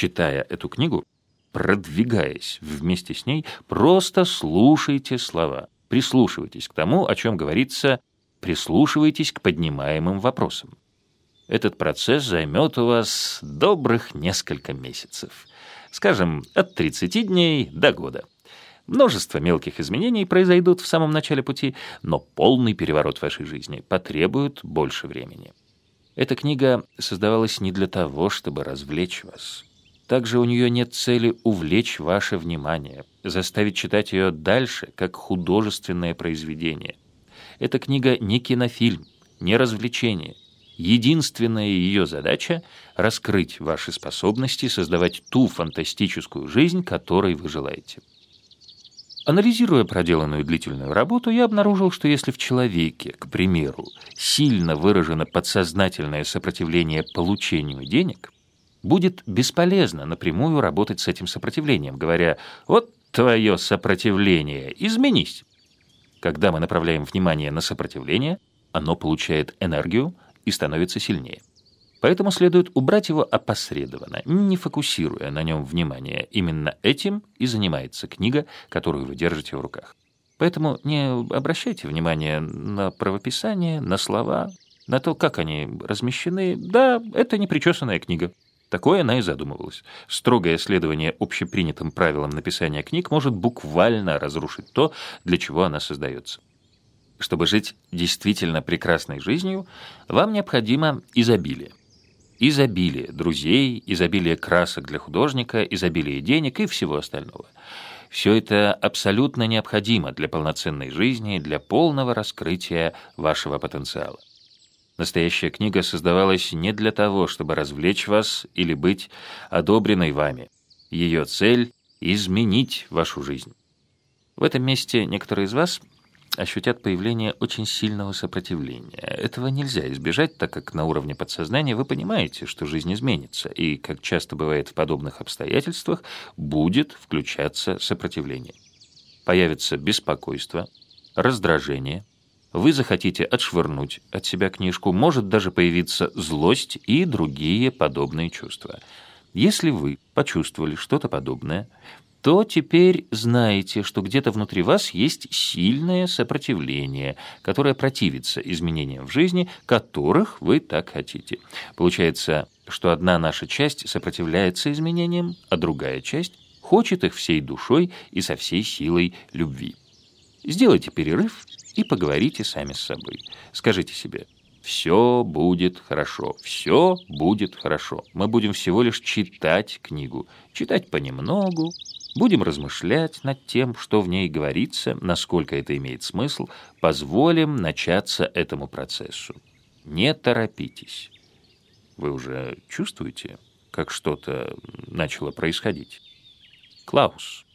Читая эту книгу, продвигаясь вместе с ней, просто слушайте слова, прислушивайтесь к тому, о чем говорится, прислушивайтесь к поднимаемым вопросам. Этот процесс займет у вас добрых несколько месяцев. Скажем, от 30 дней до года. Множество мелких изменений произойдут в самом начале пути, но полный переворот вашей жизни потребует больше времени. Эта книга создавалась не для того, чтобы развлечь вас. Также у нее нет цели увлечь ваше внимание, заставить читать ее дальше, как художественное произведение. Эта книга не кинофильм, не развлечение — Единственная ее задача — раскрыть ваши способности создавать ту фантастическую жизнь, которой вы желаете. Анализируя проделанную длительную работу, я обнаружил, что если в человеке, к примеру, сильно выражено подсознательное сопротивление получению денег, будет бесполезно напрямую работать с этим сопротивлением, говоря «вот твое сопротивление, изменись». Когда мы направляем внимание на сопротивление, оно получает энергию, и становится сильнее. Поэтому следует убрать его опосредованно, не фокусируя на нем внимание. Именно этим и занимается книга, которую вы держите в руках. Поэтому не обращайте внимания на правописание, на слова, на то, как они размещены. Да, это непричесанная книга. Такое она и задумывалась. Строгое следование общепринятым правилам написания книг может буквально разрушить то, для чего она создается. Чтобы жить действительно прекрасной жизнью, вам необходимо изобилие. Изобилие друзей, изобилие красок для художника, изобилие денег и всего остального. Все это абсолютно необходимо для полноценной жизни, для полного раскрытия вашего потенциала. Настоящая книга создавалась не для того, чтобы развлечь вас или быть одобренной вами. Ее цель — изменить вашу жизнь. В этом месте некоторые из вас ощутят появление очень сильного сопротивления. Этого нельзя избежать, так как на уровне подсознания вы понимаете, что жизнь изменится, и, как часто бывает в подобных обстоятельствах, будет включаться сопротивление. Появится беспокойство, раздражение, вы захотите отшвырнуть от себя книжку, может даже появиться злость и другие подобные чувства. Если вы почувствовали что-то подобное, то теперь знаете, что где-то внутри вас есть сильное сопротивление, которое противится изменениям в жизни, которых вы так хотите. Получается, что одна наша часть сопротивляется изменениям, а другая часть хочет их всей душой и со всей силой любви. Сделайте перерыв и поговорите сами с собой. Скажите себе «Все будет хорошо, все будет хорошо». Мы будем всего лишь читать книгу, читать понемногу, Будем размышлять над тем, что в ней говорится, насколько это имеет смысл, позволим начаться этому процессу. Не торопитесь. Вы уже чувствуете, как что-то начало происходить? Клаус.